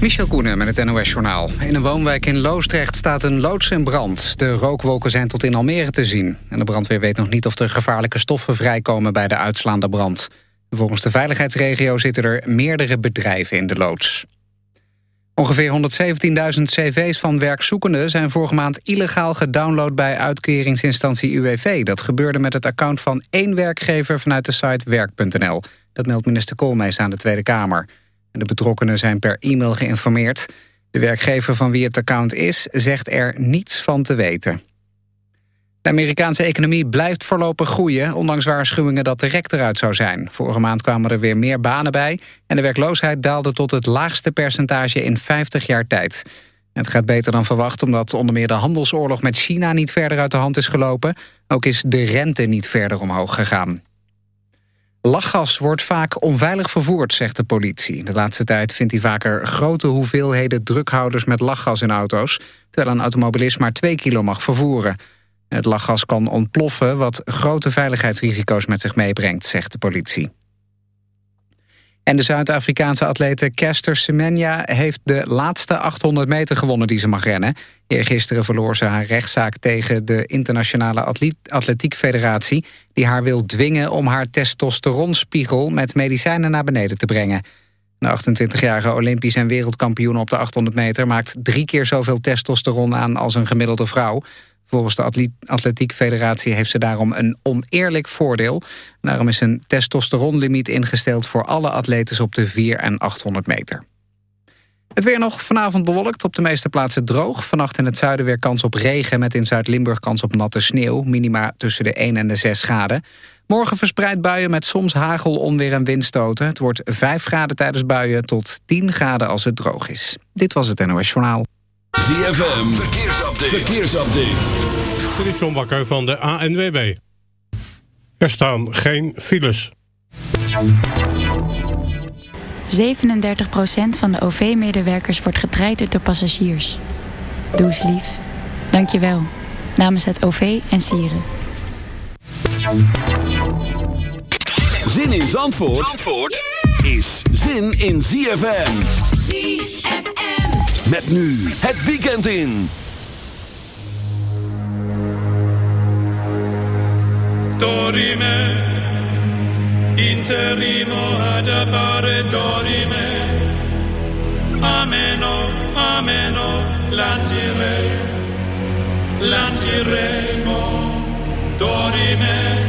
Michel Koenen met het NOS-journaal. In een woonwijk in Loosdrecht staat een loods in brand. De rookwolken zijn tot in Almere te zien. En de brandweer weet nog niet of er gevaarlijke stoffen vrijkomen... bij de uitslaande brand. Volgens de veiligheidsregio zitten er meerdere bedrijven in de loods. Ongeveer 117.000 cv's van werkzoekenden zijn vorige maand illegaal gedownload bij uitkeringsinstantie UWV. Dat gebeurde met het account van één werkgever vanuit de site werk.nl. Dat meldt minister Koolmees aan de Tweede Kamer. De betrokkenen zijn per e-mail geïnformeerd. De werkgever van wie het account is, zegt er niets van te weten. De Amerikaanse economie blijft voorlopig groeien... ondanks waarschuwingen dat de rek eruit zou zijn. Vorige maand kwamen er weer meer banen bij... en de werkloosheid daalde tot het laagste percentage in 50 jaar tijd. Het gaat beter dan verwacht omdat onder meer de handelsoorlog met China... niet verder uit de hand is gelopen. Ook is de rente niet verder omhoog gegaan. Lachgas wordt vaak onveilig vervoerd, zegt de politie. De laatste tijd vindt hij vaker grote hoeveelheden drukhouders met lachgas in auto's... terwijl een automobilist maar 2 kilo mag vervoeren. Het lachgas kan ontploffen, wat grote veiligheidsrisico's met zich meebrengt, zegt de politie. En de Zuid-Afrikaanse atlete Kester Semenya heeft de laatste 800 meter gewonnen die ze mag rennen. Eergisteren verloor ze haar rechtszaak tegen de Internationale Atletiek Federatie... die haar wil dwingen om haar testosteronspiegel met medicijnen naar beneden te brengen. De 28-jarige Olympisch en wereldkampioen op de 800 meter... maakt drie keer zoveel testosteron aan als een gemiddelde vrouw. Volgens de Atletiek Federatie heeft ze daarom een oneerlijk voordeel. Daarom is een testosteronlimiet ingesteld voor alle atletes op de 4 en 800 meter. Het weer nog vanavond bewolkt, op de meeste plaatsen droog. Vannacht in het zuiden weer kans op regen... met in Zuid-Limburg kans op natte sneeuw. Minima tussen de 1 en de 6 graden. Morgen verspreid buien met soms hagel, onweer en windstoten. Het wordt 5 graden tijdens buien tot 10 graden als het droog is. Dit was het NOS Journaal. ZFM, verkeersupdate. verkeersupdate. Dit is John Bakker van de ANWB. Er staan geen files. 37% van de OV-medewerkers wordt getraind door passagiers. Doe eens lief. Dank je wel. Namens het OV en Sieren. Zin in Zandvoort, Zandvoort is zin in ZFM. ZFM. Met nu het weekend in. Dorime, interimo ad appare dorime. Ameno, ameno, lancire, lanciremo, dorime.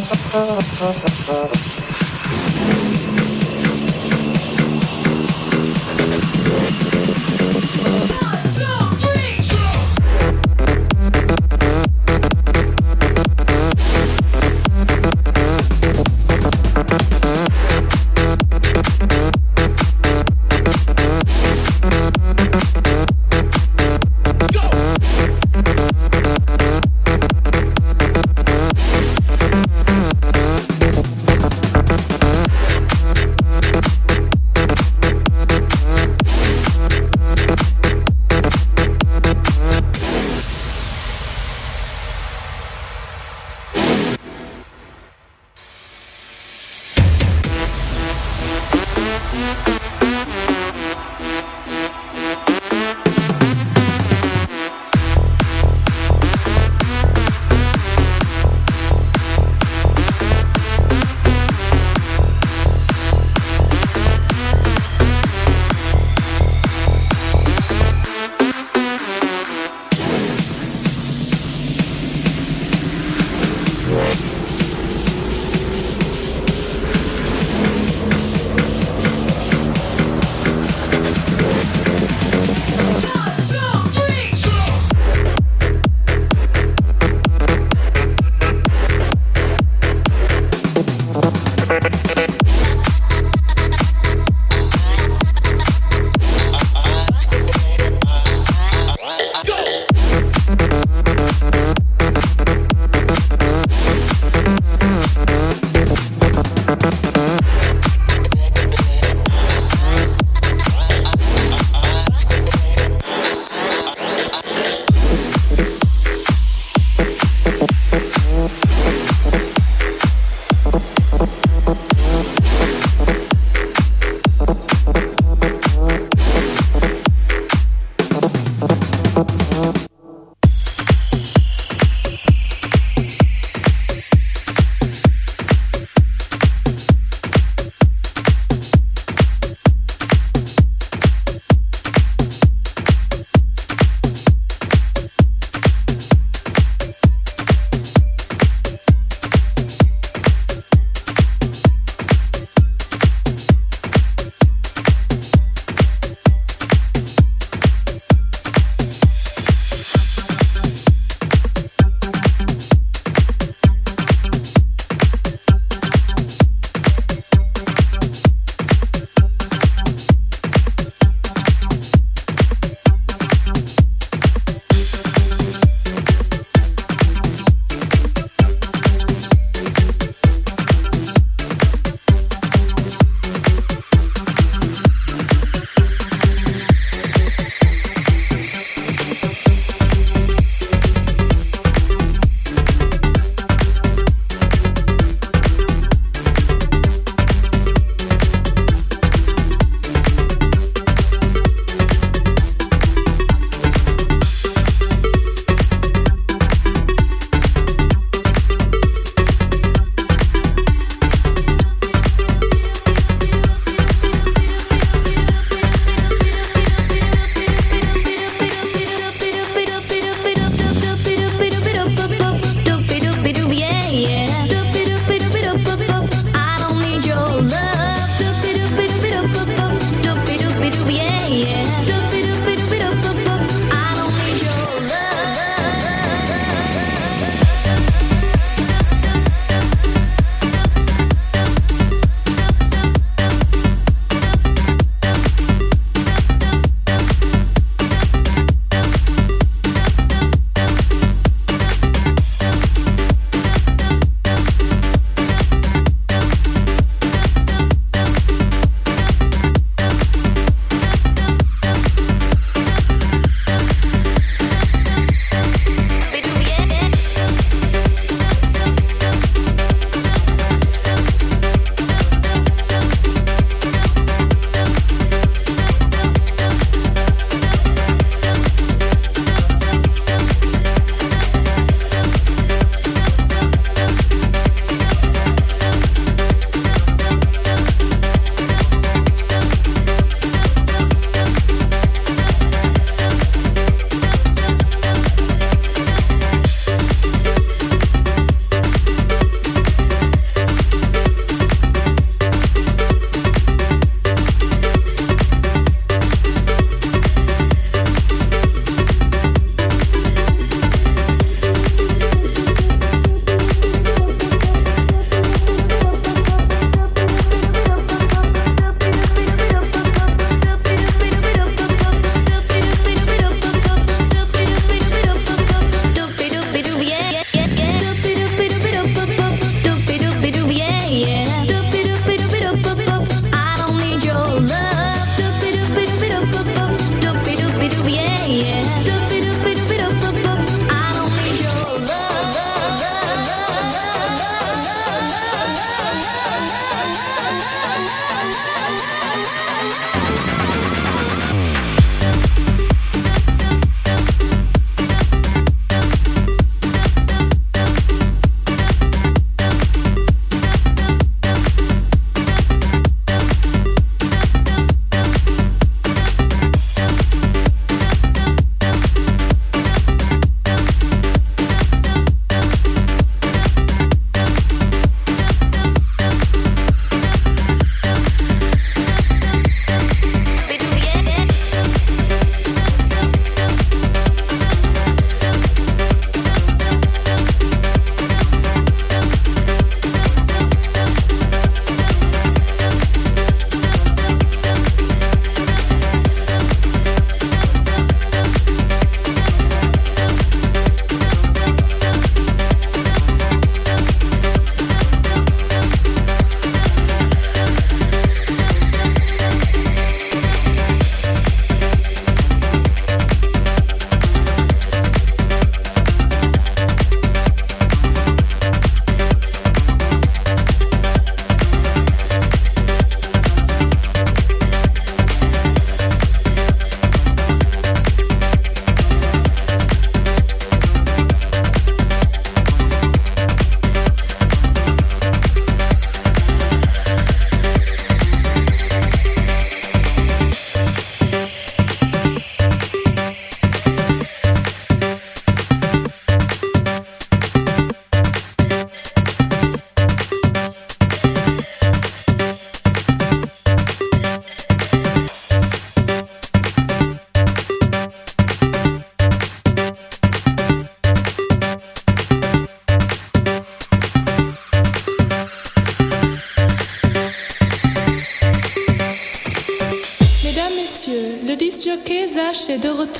ハハハハ。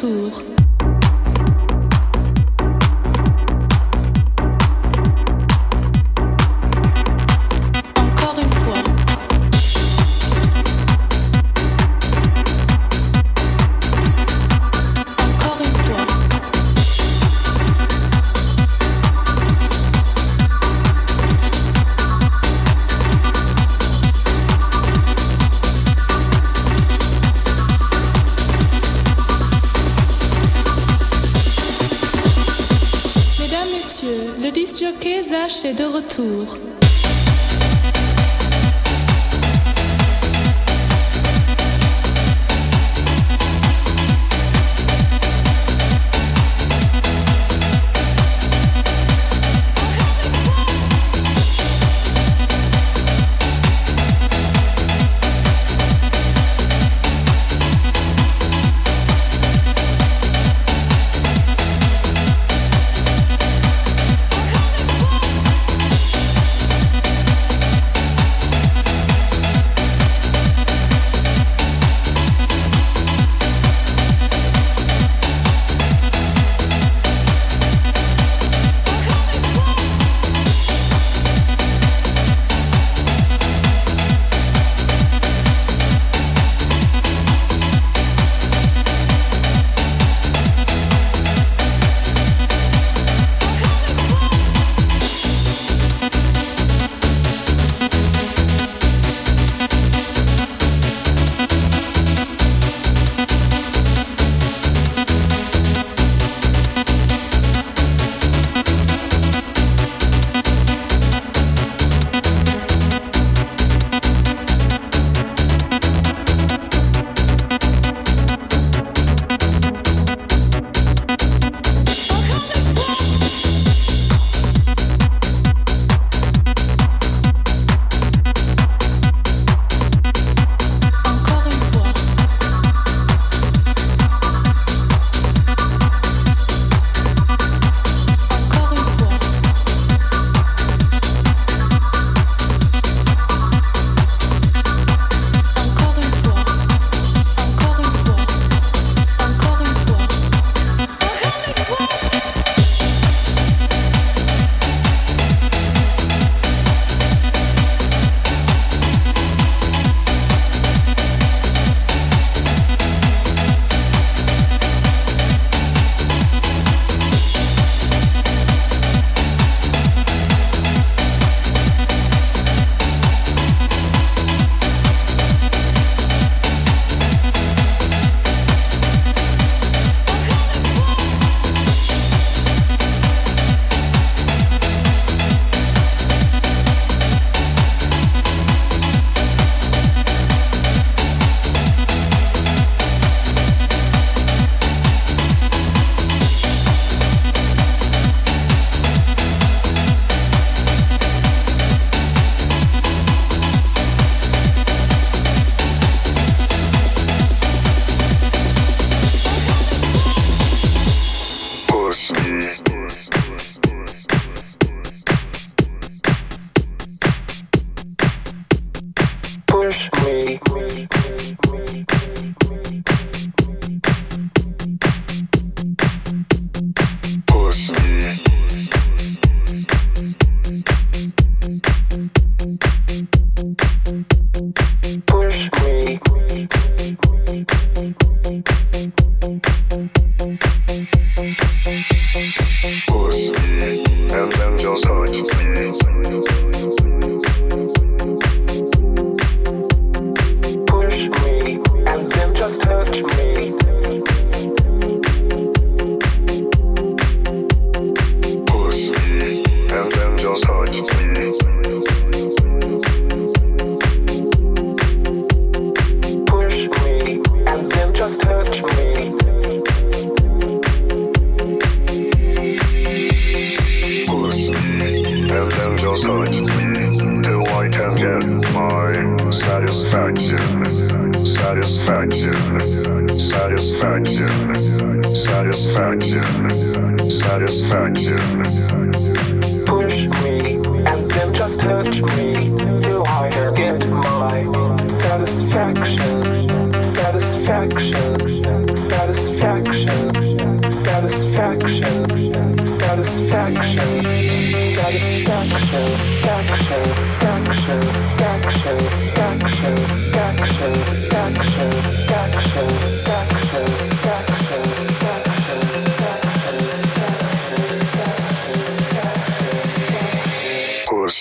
Retour. Retour.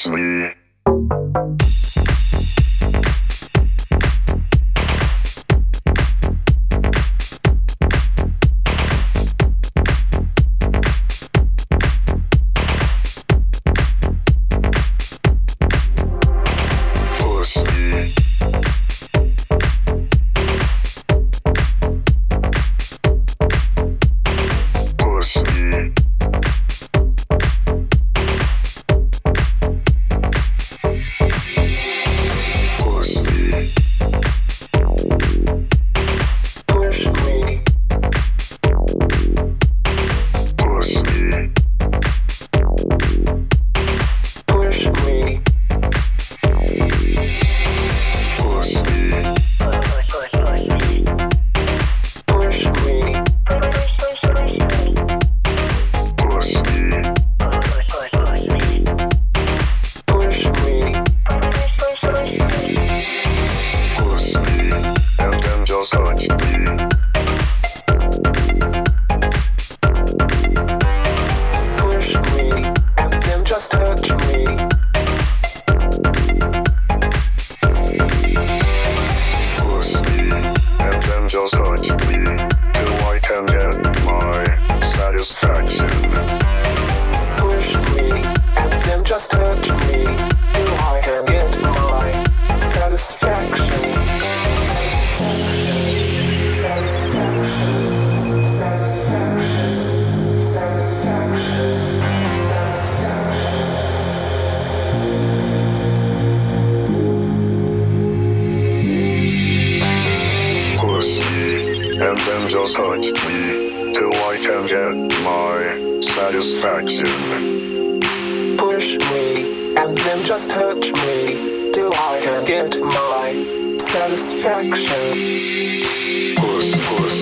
Sleep. to touch me till I can get my satisfaction. Push me and then just hurt me till I can get my satisfaction. Push, push.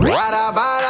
Bada, bada.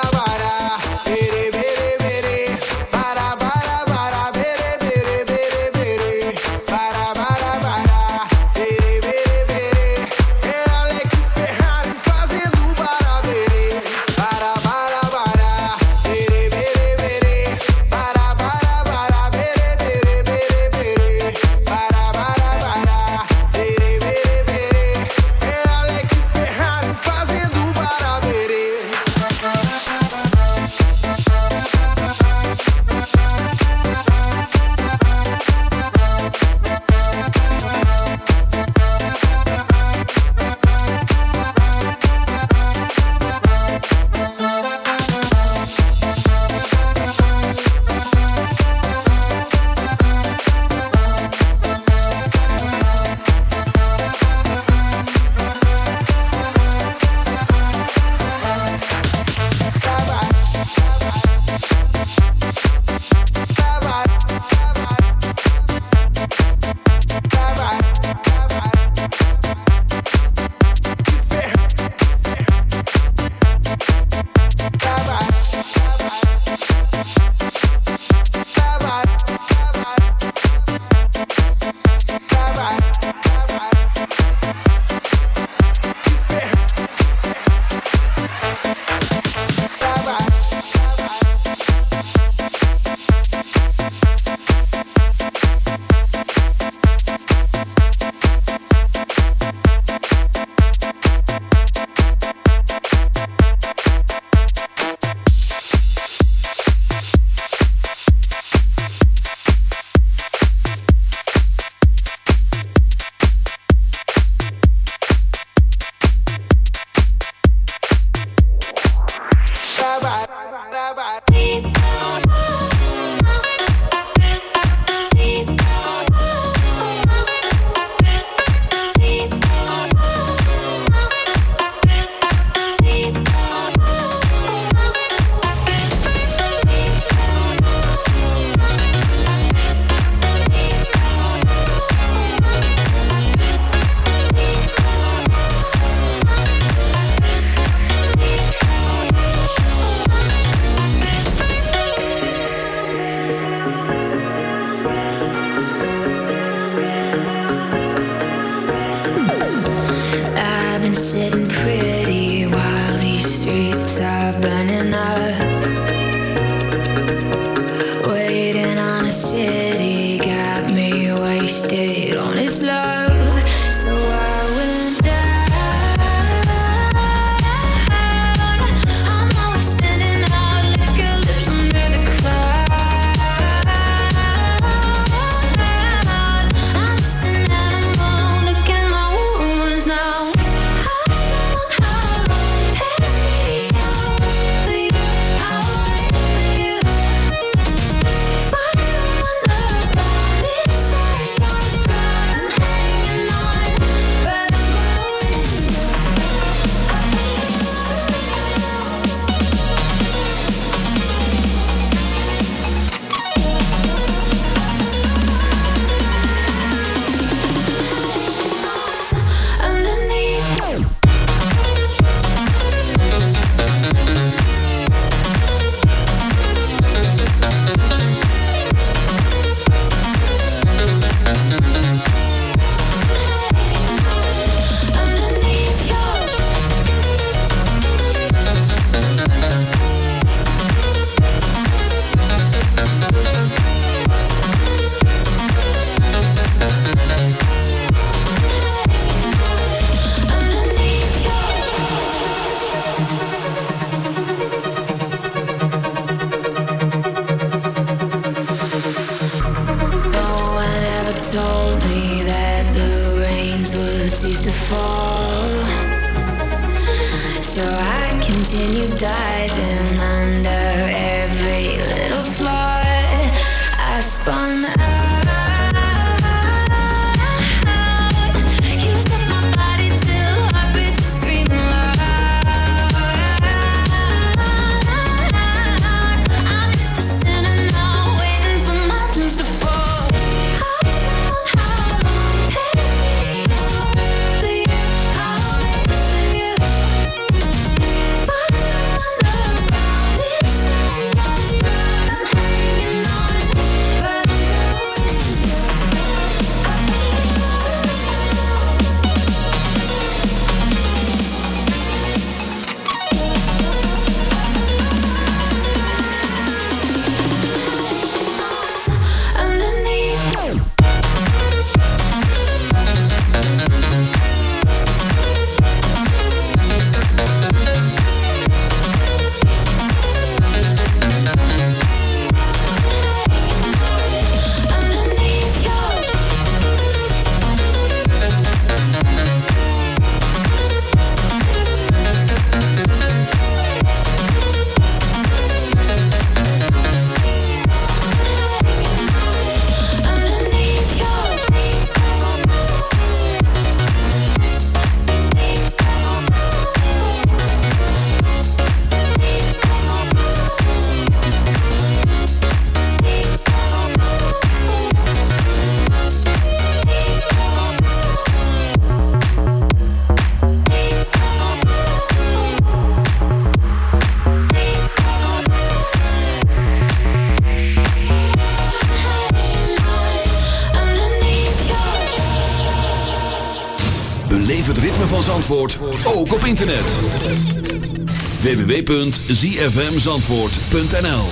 www.zfmzandvoort.nl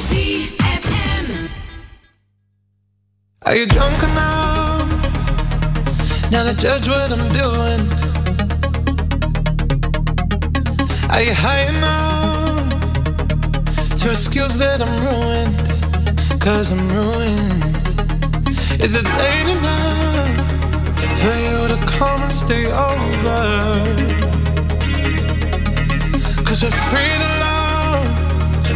Are you drunk enough now to judge what I'm doing? Are you high enough to excuse that I'm ruined? Cause I'm ruined. Is it late enough for you to come and stay over? Cause we're free to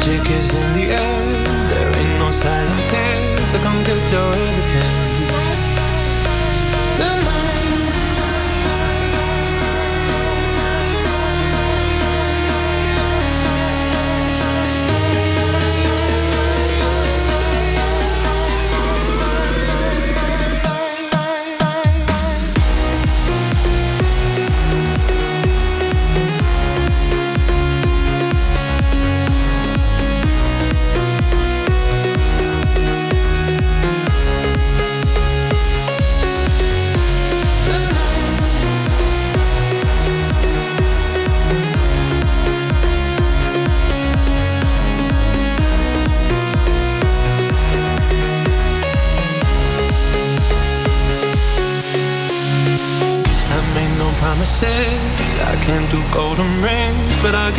Magic is in the air, there ain't no silence here, so come get your everything.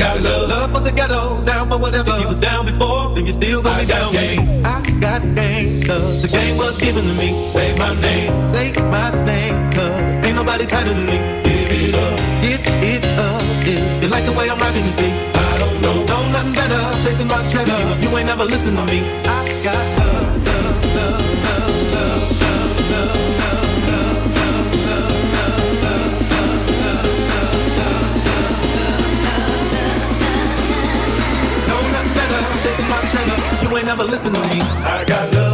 got love. Love for the ghetto, down for whatever. If you was down before, then you still gonna I be down. Game. I got game, cause the game was given to me. Say my name, say my name, cause ain't nobody tighter than me. Give it up, give it up. You like the way I'm rocking this beat, I don't know. Know nothing better, chasing my cheddar. You ain't never listen to me. I got love. never listen to me. I got love.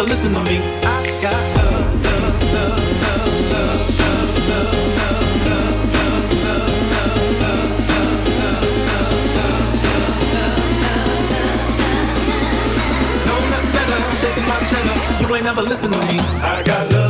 but listen to me. I got love, love, love, love, love, love, love. love, love, love, love, love, love, love, love, love, love, love.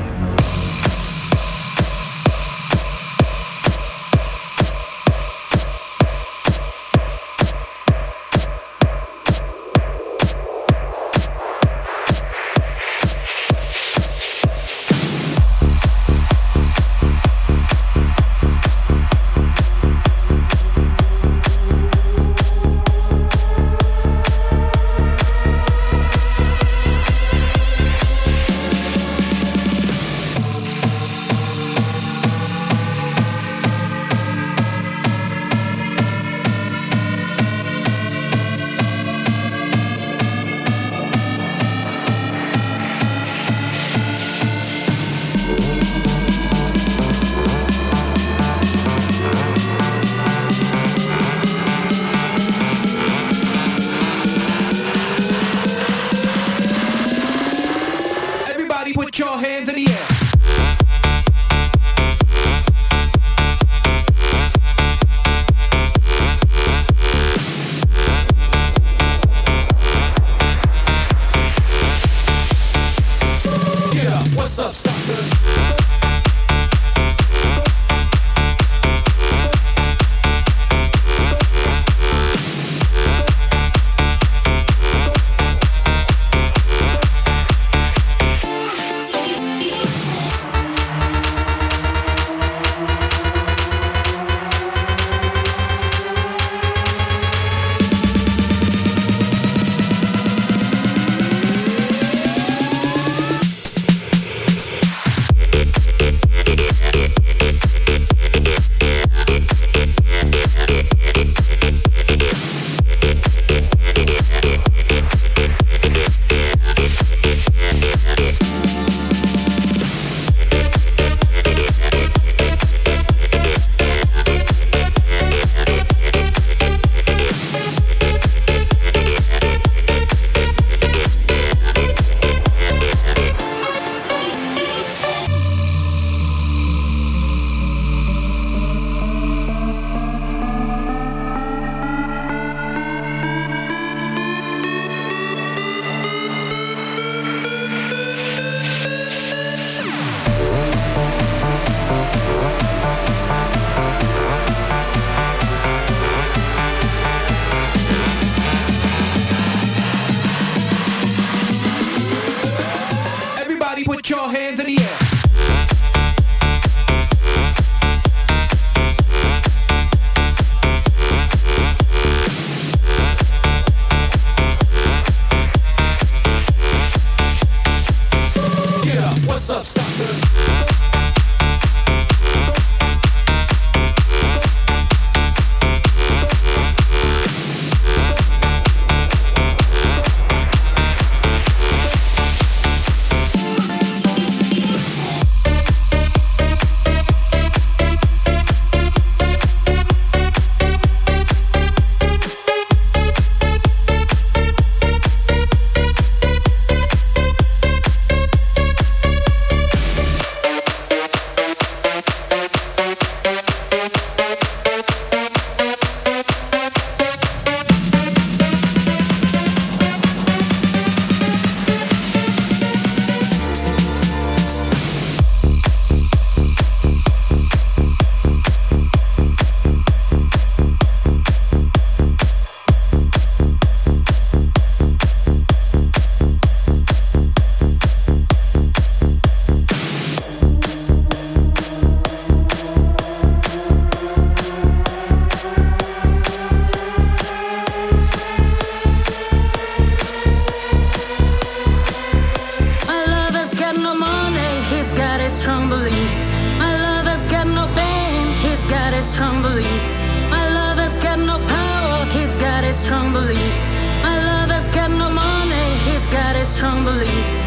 strong beliefs.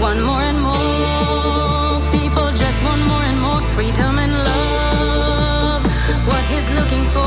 One more and more people just want more and more freedom and love. What he's looking for.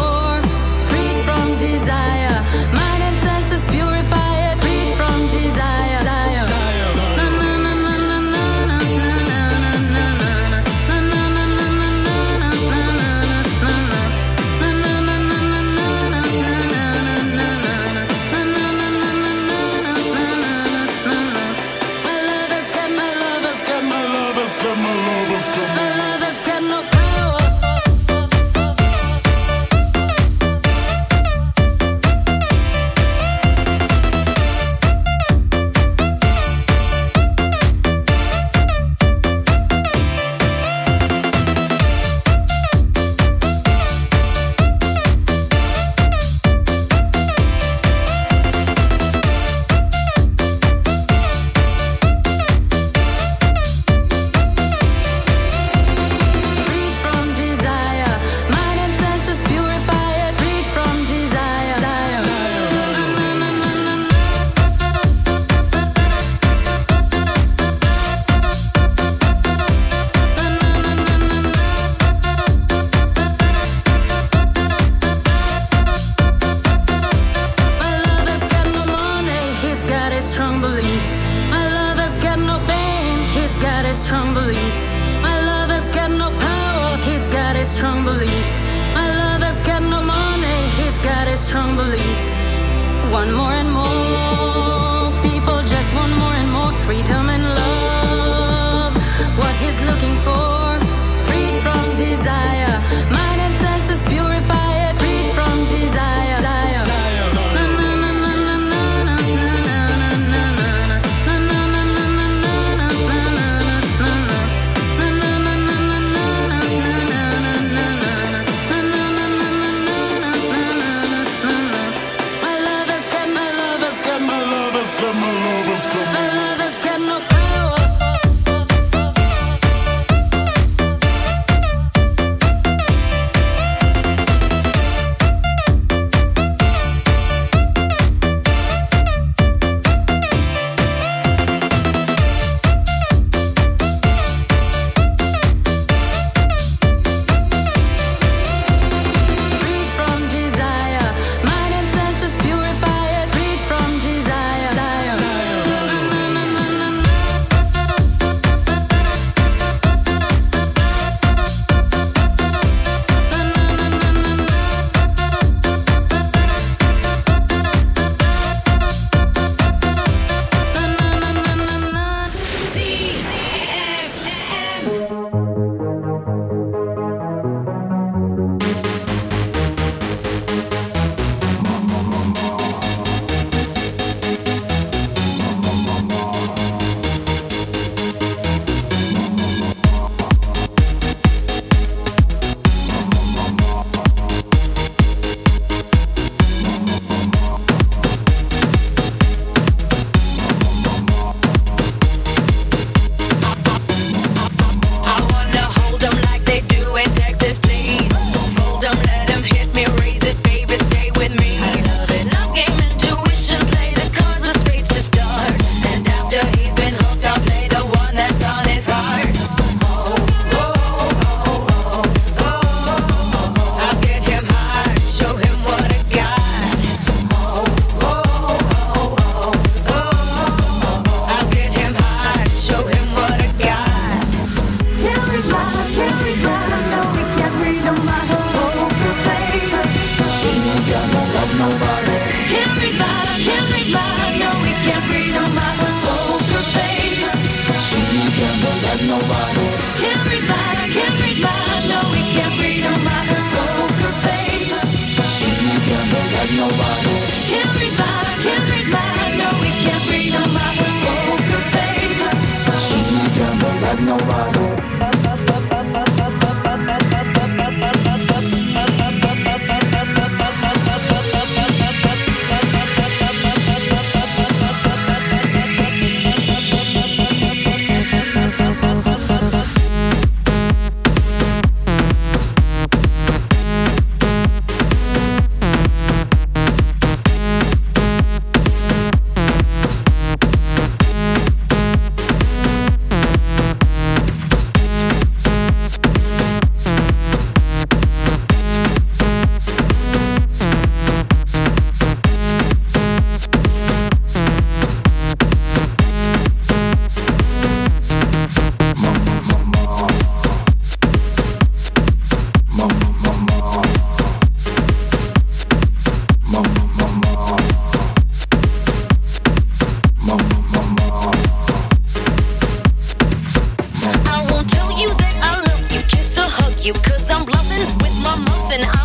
I'm.